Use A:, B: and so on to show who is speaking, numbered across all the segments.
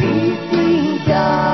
A: vì tình cha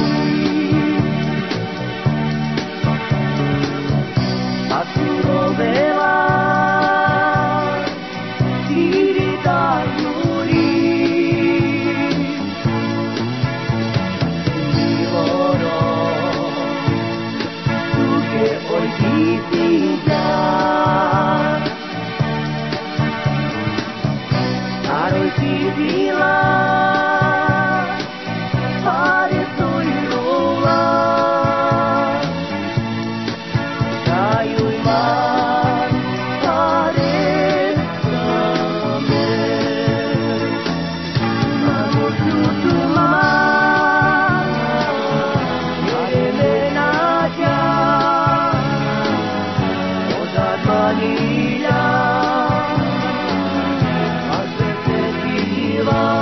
A: belong.